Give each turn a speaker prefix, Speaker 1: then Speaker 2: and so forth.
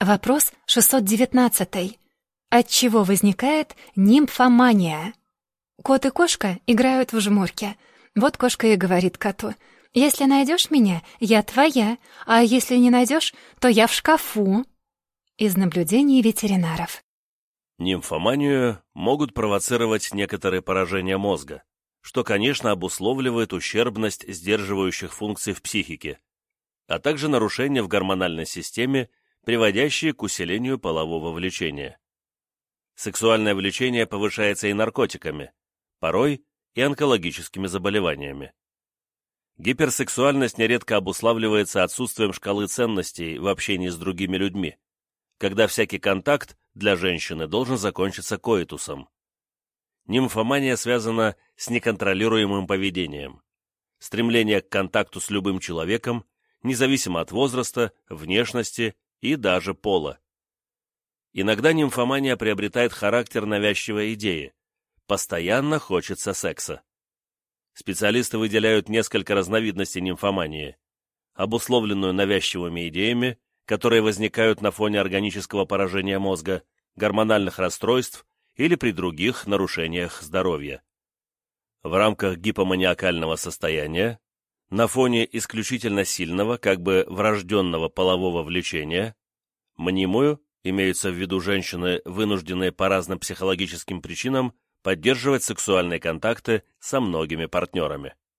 Speaker 1: Вопрос 619. От чего возникает нимфомания? Кот и кошка играют в жмурки. Вот кошка и говорит коту. «Если найдешь меня, я твоя, а если не найдешь, то я в шкафу». Из наблюдений ветеринаров.
Speaker 2: Нимфоманию могут провоцировать некоторые поражения мозга, что, конечно, обусловливает ущербность сдерживающих функций в психике, а также нарушения в гормональной системе приводящие к усилению полового влечения. Сексуальное влечение повышается и наркотиками, порой и онкологическими заболеваниями. Гиперсексуальность нередко обуславливается отсутствием шкалы ценностей в общении с другими людьми, когда всякий контакт для женщины должен закончиться коитусом. Нимфомания связана с неконтролируемым поведением. Стремление к контакту с любым человеком, независимо от возраста, внешности и даже пола. Иногда нимфомания приобретает характер навязчивой идеи. Постоянно хочется секса. Специалисты выделяют несколько разновидностей нимфомании, обусловленную навязчивыми идеями, которые возникают на фоне органического поражения мозга, гормональных расстройств или при других нарушениях здоровья. В рамках гипоманиакального состояния на фоне исключительно сильного, как бы врожденного полового влечения, мнимую, имеются в виду женщины, вынужденные по разным психологическим причинам поддерживать сексуальные контакты со многими партнерами.